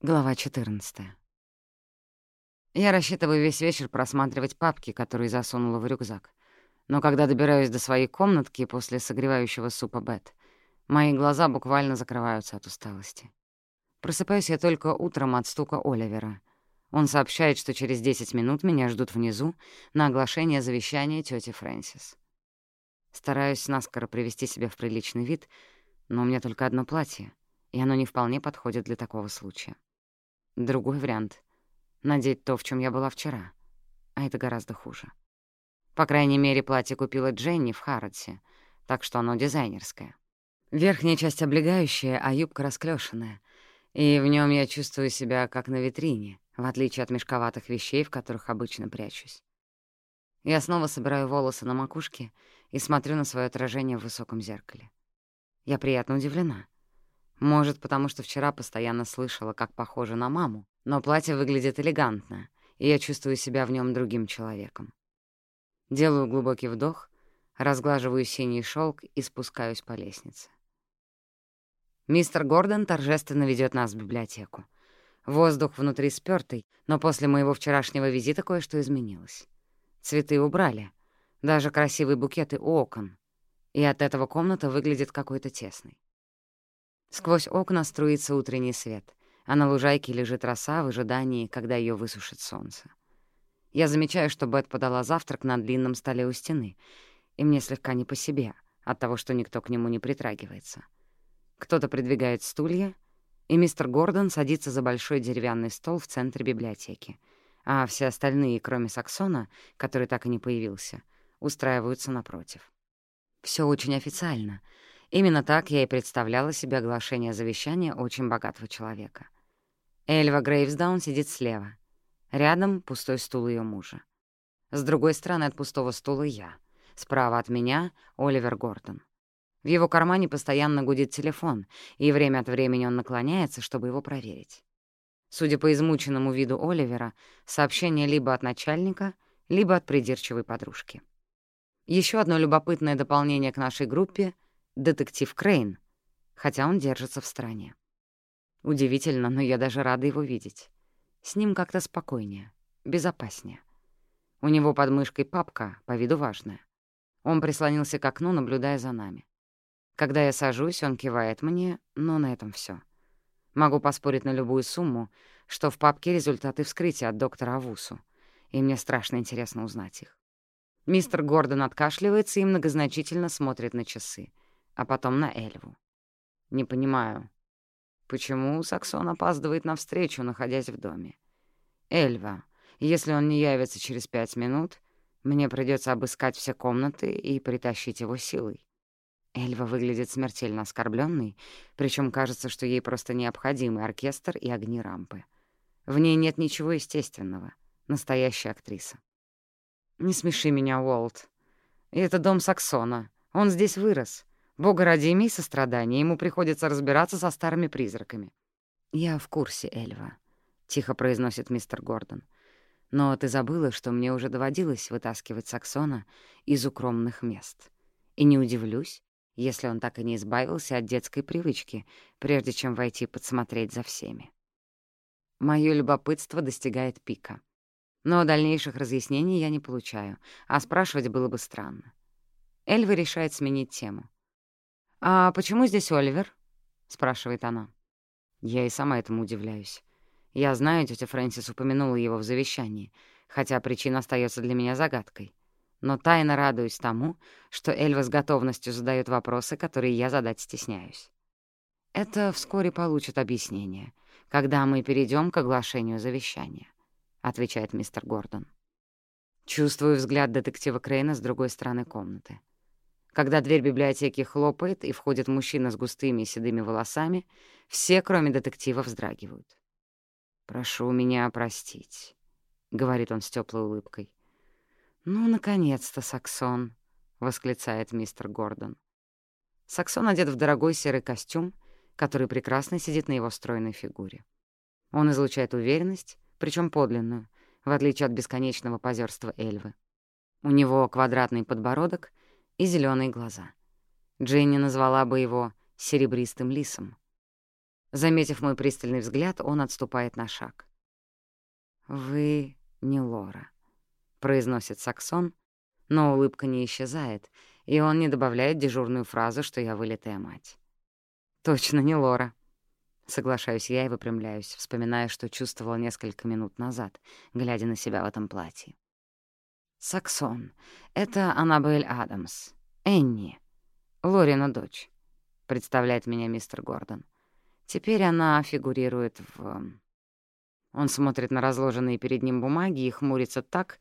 Глава 14. Я рассчитываю весь вечер просматривать папки, которые засунула в рюкзак. Но когда добираюсь до своей комнатки после согревающего супа Бет, мои глаза буквально закрываются от усталости. Просыпаюсь я только утром от стука Оливера. Он сообщает, что через 10 минут меня ждут внизу на оглашение завещания тети Фрэнсис. Стараюсь наскоро привести себя в приличный вид, но у меня только одно платье, и оно не вполне подходит для такого случая. Другой вариант — надеть то, в чем я была вчера. А это гораздо хуже. По крайней мере, платье купила Дженни в Харродсе, так что оно дизайнерское. Верхняя часть облегающая, а юбка расклешенная. И в нем я чувствую себя как на витрине, в отличие от мешковатых вещей, в которых обычно прячусь. Я снова собираю волосы на макушке и смотрю на свое отражение в высоком зеркале. Я приятно удивлена — может, потому что вчера постоянно слышала, как похожа на маму, но платье выглядит элегантно, и я чувствую себя в нем другим человеком. Делаю глубокий вдох, разглаживаю синий шелк и спускаюсь по лестнице. Мистер Гордон торжественно ведет нас в библиотеку. Воздух внутри спёртый, но после моего вчерашнего визита кое-что изменилось. Цветы убрали, даже красивые букеты у окон, и от этого комната выглядит какой-то тесной. Сквозь окна струится утренний свет, а на лужайке лежит роса в ожидании, когда ее высушит солнце. Я замечаю, что Бет подала завтрак на длинном столе у стены, и мне слегка не по себе от того, что никто к нему не притрагивается. Кто-то придвигает стулья, и мистер Гордон садится за большой деревянный стол в центре библиотеки, а все остальные, кроме Саксона, который так и не появился, устраиваются напротив. Все очень официально — Именно так я и представляла себе оглашение завещания очень богатого человека. Эльва Грейвсдаун сидит слева. Рядом пустой стул ее мужа. С другой стороны от пустого стула я. Справа от меня — Оливер Гордон. В его кармане постоянно гудит телефон, и время от времени он наклоняется, чтобы его проверить. Судя по измученному виду Оливера, сообщение либо от начальника, либо от придирчивой подружки. Еще одно любопытное дополнение к нашей группе — детектив Крейн, хотя он держится в стороне. Удивительно, но я даже рада его видеть. С ним как-то спокойнее, безопаснее. У него под мышкой папка, по виду важная. Он прислонился к окну, наблюдая за нами. Когда я сажусь, он кивает мне, но на этом все. Могу поспорить на любую сумму, что в папке результаты вскрытия от доктора Авусу, и мне страшно интересно узнать их. Мистер Гордон откашливается и многозначительно смотрит на часы — а потом на Эльву. Не понимаю, почему Саксон опаздывает на встречу, находясь в доме. Эльва, если он не явится через пять минут, мне придется обыскать все комнаты и притащить его силой. Эльва выглядит смертельно оскорбленной, причем кажется, что ей просто необходимы оркестр и огни рампы. В ней нет ничего естественного. Настоящая актриса. «Не смеши меня, Уолт. Это дом Саксона. Он здесь вырос. Бога ради, имей сострадание, ему приходится разбираться со старыми призраками. «Я в курсе, Эльва», — тихо произносит мистер Гордон. «Но ты забыла, что мне уже доводилось вытаскивать Саксона из укромных мест. И не удивлюсь, если он так и не избавился от детской привычки, прежде чем войти подсмотреть за всеми. Моё любопытство достигает пика. Но дальнейших разъяснений я не получаю, а спрашивать было бы странно. Эльва решает сменить тему. «А почему здесь Оливер?» — спрашивает она. Я и сама этому удивляюсь. Я знаю, тетя Фрэнсис упомянула его в завещании, хотя причина остается для меня загадкой. Но тайно радуюсь тому, что Эльва с готовностью задает вопросы, которые я задать стесняюсь. Это вскоре получит объяснение, когда мы перейдем к оглашению завещания, — отвечает мистер Гордон. Чувствую взгляд детектива Крейна с другой стороны комнаты. Когда дверь библиотеки хлопает и входит мужчина с густыми седыми волосами, все, кроме детектива, вздрагивают. «Прошу меня простить», — говорит он с теплой улыбкой. «Ну, наконец-то, Саксон», — восклицает мистер Гордон. Саксон одет в дорогой серый костюм, который прекрасно сидит на его стройной фигуре. Он излучает уверенность, причем подлинную, в отличие от бесконечного позерства Эльвы. У него квадратный подбородок и зеленые глаза. Дженни назвала бы его серебристым лисом. Заметив мой пристальный взгляд, он отступает на шаг. «Вы не Лора», — произносит Саксон, но улыбка не исчезает, и он не добавляет дежурную фразу, что я вылитая мать. «Точно не Лора», — соглашаюсь я и выпрямляюсь, вспоминая, что чувствовала несколько минут назад, глядя на себя в этом платье. «Саксон. Это Аннабель Адамс. Энни. Лорина дочь», — представляет меня мистер Гордон. Теперь она фигурирует в... Он смотрит на разложенные перед ним бумаги и хмурится так,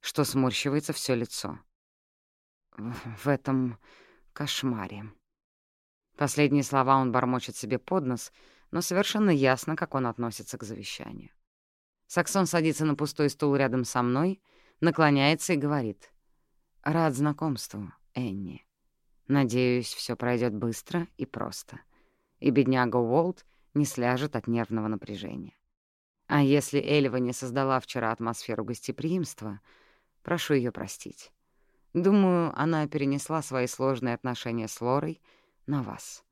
что сморщивается все лицо. В этом кошмаре. Последние слова он бормочет себе под нос, но совершенно ясно, как он относится к завещанию. Саксон садится на пустой стул рядом со мной, наклоняется и говорит. «Рад знакомству, Энни. Надеюсь, все пройдет быстро и просто» и бедняга Уолт не сляжет от нервного напряжения. А если Эльва не создала вчера атмосферу гостеприимства, прошу ее простить. Думаю, она перенесла свои сложные отношения с Лорой на вас.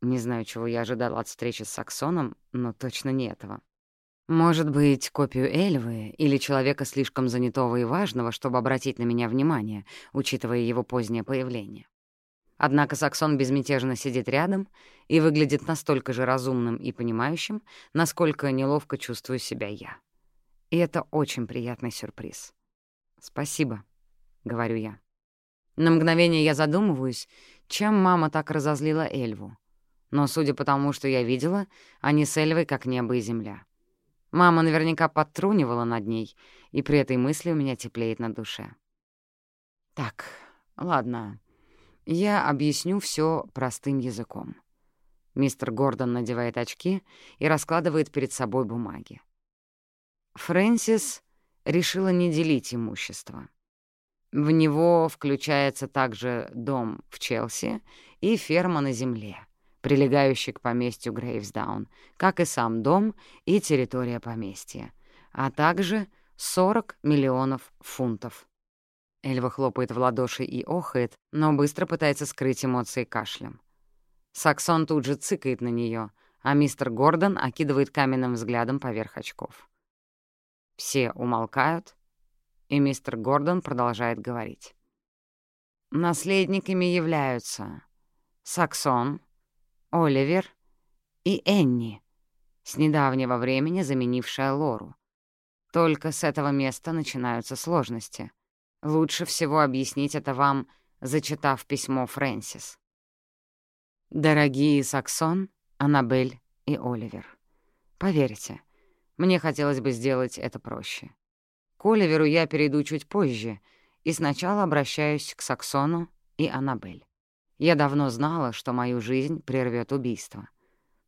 Не знаю, чего я ожидала от встречи с Саксоном, но точно не этого. Может быть, копию Эльвы или человека слишком занятого и важного, чтобы обратить на меня внимание, учитывая его позднее появление. Однако Саксон безмятежно сидит рядом и выглядит настолько же разумным и понимающим, насколько неловко чувствую себя я. И это очень приятный сюрприз. «Спасибо», — говорю я. На мгновение я задумываюсь, чем мама так разозлила Эльву. Но, судя по тому, что я видела, они с Эльвой как небо и земля. Мама наверняка подтрунивала над ней, и при этой мысли у меня теплеет на душе. «Так, ладно, я объясню все простым языком. Мистер Гордон надевает очки и раскладывает перед собой бумаги. Фрэнсис решила не делить имущество. В него включается также дом в Челси и ферма на земле, прилегающий к поместью Грейвсдаун, как и сам дом и территория поместья, а также 40 миллионов фунтов Эльва хлопает в ладоши и охает, но быстро пытается скрыть эмоции кашлем. Саксон тут же цыкает на нее, а мистер Гордон окидывает каменным взглядом поверх очков. Все умолкают, и мистер Гордон продолжает говорить. Наследниками являются Саксон, Оливер и Энни, с недавнего времени заменившая Лору. Только с этого места начинаются сложности — Лучше всего объяснить это вам, зачитав письмо Фрэнсис. «Дорогие Саксон, Аннабель и Оливер, поверьте, мне хотелось бы сделать это проще. К Оливеру я перейду чуть позже, и сначала обращаюсь к Саксону и Аннабель. Я давно знала, что мою жизнь прервет убийство,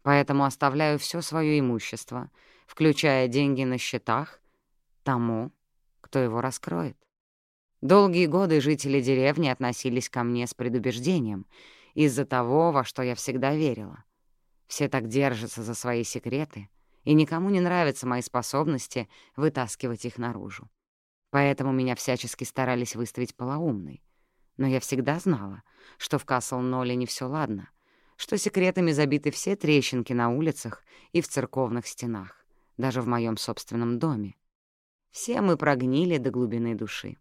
поэтому оставляю все свое имущество, включая деньги на счетах, тому, кто его раскроет. Долгие годы жители деревни относились ко мне с предубеждением из-за того, во что я всегда верила. Все так держатся за свои секреты, и никому не нравятся мои способности вытаскивать их наружу. Поэтому меня всячески старались выставить полоумной. Но я всегда знала, что в Касл-Ноле не все ладно, что секретами забиты все трещинки на улицах и в церковных стенах, даже в моем собственном доме. Все мы прогнили до глубины души.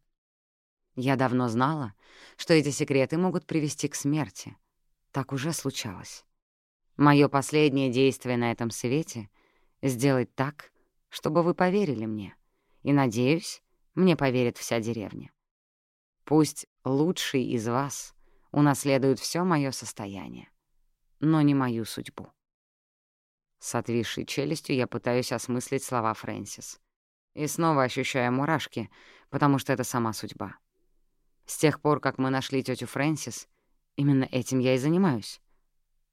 Я давно знала, что эти секреты могут привести к смерти. Так уже случалось. Мое последнее действие на этом свете — сделать так, чтобы вы поверили мне. И, надеюсь, мне поверит вся деревня. Пусть лучший из вас унаследует все мое состояние, но не мою судьбу. С отвисшей челюстью я пытаюсь осмыслить слова Фрэнсис. И снова ощущаю мурашки, потому что это сама судьба. С тех пор, как мы нашли тетю Фрэнсис, именно этим я и занимаюсь.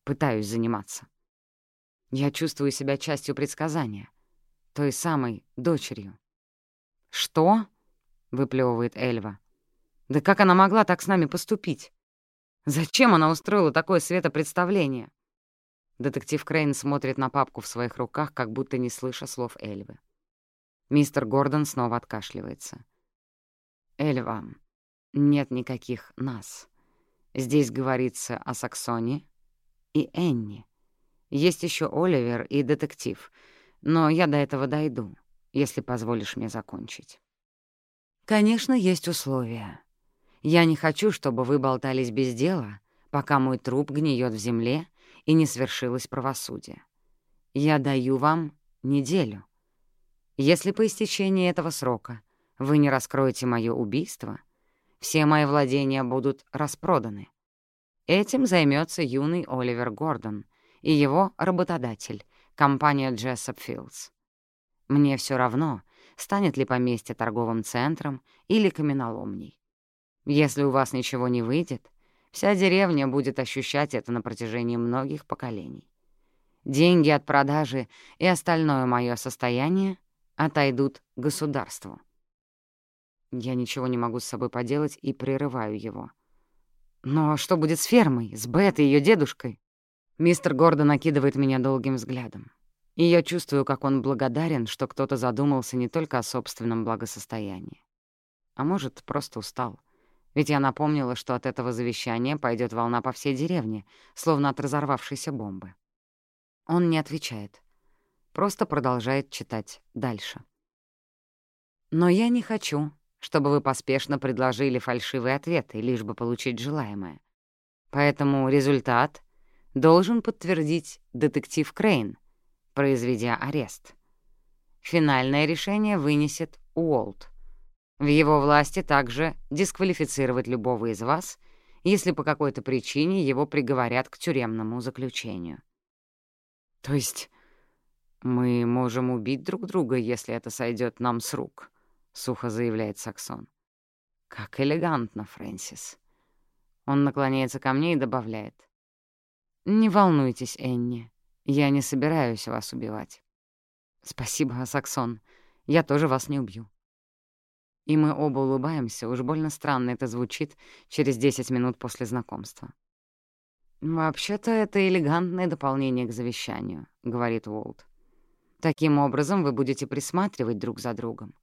Пытаюсь заниматься. Я чувствую себя частью предсказания, той самой дочерью. «Что?» — выплевывает Эльва. «Да как она могла так с нами поступить? Зачем она устроила такое светопредставление?» Детектив Крейн смотрит на папку в своих руках, как будто не слыша слов Эльвы. Мистер Гордон снова откашливается. «Эльва, нет никаких «нас». Здесь говорится о Саксоне и Энни. Есть еще Оливер и детектив, но я до этого дойду, если позволишь мне закончить. Конечно, есть условия. Я не хочу, чтобы вы болтались без дела, пока мой труп гниет в земле и не свершилось правосудие. Я даю вам неделю. Если по истечении этого срока вы не раскроете мое убийство, все мои владения будут распроданы. Этим займется юный Оливер Гордон и его работодатель, компания Jessup Fields. Мне все равно, станет ли поместье торговым центром или каменоломней. Если у вас ничего не выйдет, вся деревня будет ощущать это на протяжении многих поколений. Деньги от продажи и остальное мое состояние отойдут государству. Я ничего не могу с собой поделать и прерываю его. Но что будет с фермой, с Бет и ее дедушкой? Мистер Гордон накидывает меня долгим взглядом. И я чувствую, как он благодарен, что кто-то задумался не только о собственном благосостоянии. А может, просто устал. Ведь я напомнила, что от этого завещания пойдет волна по всей деревне, словно от разорвавшейся бомбы. Он не отвечает. Просто продолжает читать дальше. Но я не хочу, чтобы вы поспешно предложили фальшивые ответы, лишь бы получить желаемое. Поэтому результат должен подтвердить детектив Крейн, произведя арест. Финальное решение вынесет Уолт. В его власти также дисквалифицировать любого из вас, если по какой-то причине его приговорят к тюремному заключению. То есть мы можем убить друг друга, если это сойдет нам с рук, сухо заявляет Саксон. Как элегантно, Фрэнсис. Он наклоняется ко мне и добавляет: Не волнуйтесь, Энни. Я не собираюсь вас убивать. Спасибо, Саксон. Я тоже вас не убью. И мы оба улыбаемся, уж больно странно это звучит через 10 минут после знакомства. «Вообще-то это элегантное дополнение к завещанию», — говорит Уолт. «Таким образом вы будете присматривать друг за другом.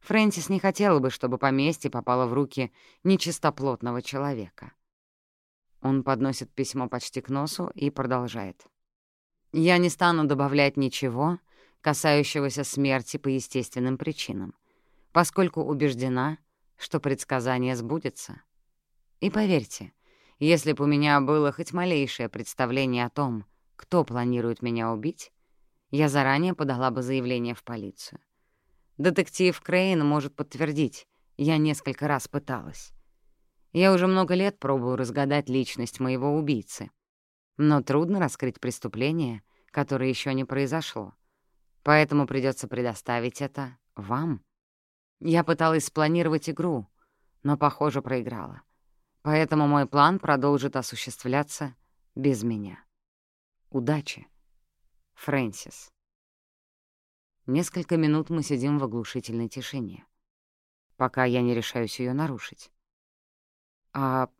Фрэнсис не хотела бы, чтобы поместье попало в руки нечистоплотного человека». Он подносит письмо почти к носу и продолжает. «Я не стану добавлять ничего, касающегося смерти по естественным причинам, поскольку убеждена, что предсказание сбудется. И поверьте, если бы у меня было хоть малейшее представление о том, кто планирует меня убить, я заранее подала бы заявление в полицию. Детектив Крейн может подтвердить, я несколько раз пыталась. Я уже много лет пробую разгадать личность моего убийцы. Но трудно раскрыть преступление, которое еще не произошло. Поэтому придется предоставить это вам. Я пыталась спланировать игру, но, похоже, проиграла. Поэтому мой план продолжит осуществляться без меня. Удачи, Фрэнсис. Несколько минут мы сидим в оглушительной тишине, пока я не решаюсь ее нарушить. А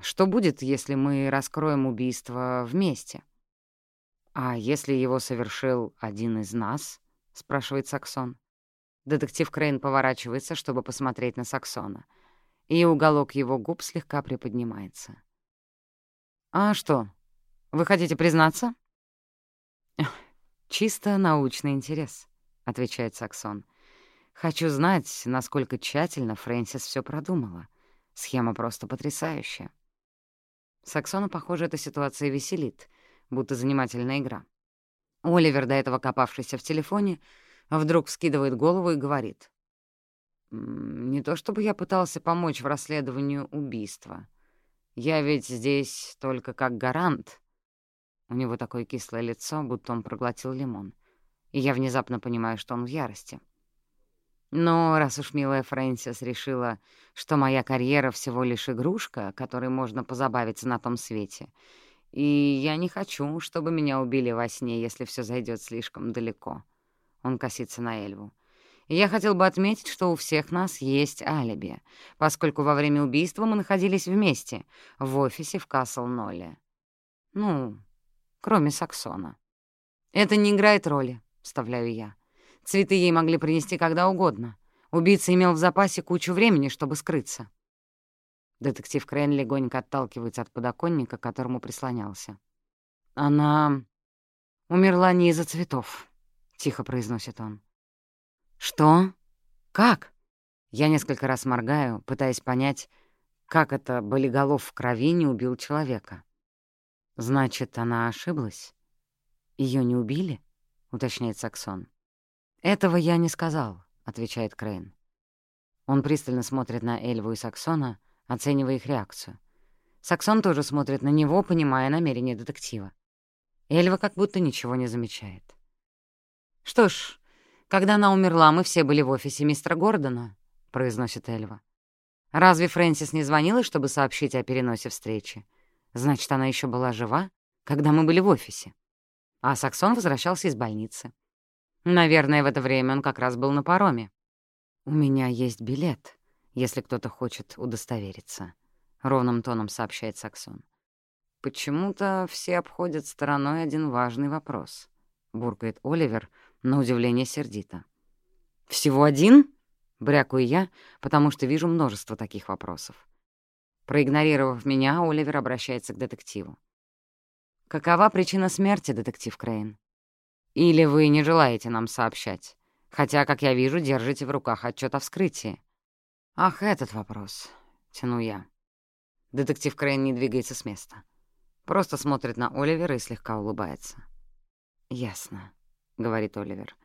что будет, если мы раскроем убийство вместе? А если его совершил один из нас? — спрашивает Саксон. Детектив Крейн поворачивается, чтобы посмотреть на Саксона — и уголок его губ слегка приподнимается. «А что, вы хотите признаться?» «Чисто научный интерес», — отвечает Саксон. «Хочу знать, насколько тщательно Фрэнсис все продумала. Схема просто потрясающая». Саксона, похоже, эта ситуация веселит, будто занимательная игра. Оливер, до этого копавшийся в телефоне, вдруг вскидывает голову и говорит. Не то чтобы я пытался помочь в расследовании убийства. Я ведь здесь только как гарант. У него такое кислое лицо, будто он проглотил лимон. И я внезапно понимаю, что он в ярости. Но раз уж милая Фрэнсис решила, что моя карьера всего лишь игрушка, которой можно позабавиться на том свете, и я не хочу, чтобы меня убили во сне, если все зайдет слишком далеко. Он косится на Эльву. Я хотел бы отметить, что у всех нас есть алиби, поскольку во время убийства мы находились вместе в офисе в Касл-Нолле. Ну, кроме Саксона. «Это не играет роли», — вставляю я. «Цветы ей могли принести когда угодно. Убийца имел в запасе кучу времени, чтобы скрыться». Детектив Крейн легонько отталкивается от подоконника, к которому прислонялся. «Она «Умерла не из-за цветов», — тихо произносит он. «Что? Как?» Я несколько раз моргаю, пытаясь понять, как это болиголов в крови не убил человека. «Значит, она ошиблась? Ее не убили?» — уточняет Саксон. «Этого я не сказал», — отвечает Крейн. Он пристально смотрит на Эльву и Саксона, оценивая их реакцию. Саксон тоже смотрит на него, понимая намерение детектива. Эльва как будто ничего не замечает. «Что ж, когда она умерла, мы все были в офисе мистера Гордона», — произносит Эльва. «Разве Фрэнсис не звонила, чтобы сообщить о переносе встречи? Значит, она еще была жива, когда мы были в офисе. А Саксон возвращался из больницы. Наверное, в это время он как раз был на пароме. «У меня есть билет, если кто-то хочет удостовериться», — ровным тоном сообщает Саксон. «Почему-то все обходят стороной один важный вопрос», — буркает Оливер, на удивление сердито. «Всего один?» — брякаю я, потому что вижу множество таких вопросов. Проигнорировав меня, Оливер обращается к детективу. «Какова причина смерти, детектив Крейн? Или вы не желаете нам сообщать?» Хотя, как я вижу, держите в руках отчет о вскрытии. Ах, этот вопрос. Тяну я. Детектив Крейн не двигается с места. Просто смотрит на Оливера и слегка улыбается. «Ясно», — говорит Оливер.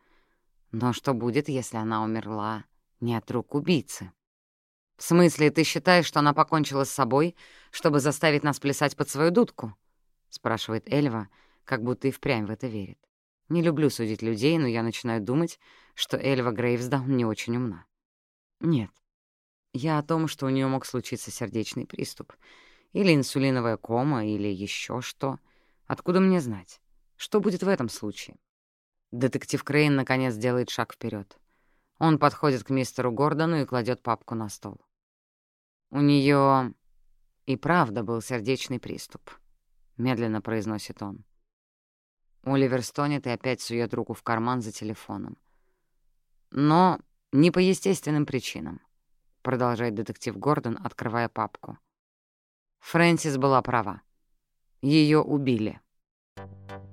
«Но что будет, если она умерла не от рук убийцы?» «В смысле, ты считаешь, что она покончила с собой, чтобы заставить нас плясать под свою дудку?» — спрашивает Эльва, как будто и впрямь в это верит. Не люблю судить людей, но я начинаю думать, что Эльва Грейвсдаун не очень умна. Нет. Я о том, что у нее мог случиться сердечный приступ. Или инсулиновая кома, или еще что. Откуда мне знать? Что будет в этом случае? Детектив Крейн наконец делает шаг вперед. Он подходит к мистеру Гордону и кладет папку на стол. У нее и правда был сердечный приступ, медленно произносит он. Оливер стонет и опять сует руку в карман за телефоном. «Но не по естественным причинам», — продолжает детектив Гордон, открывая папку. Фрэнсис была права. Ее убили. Thank you.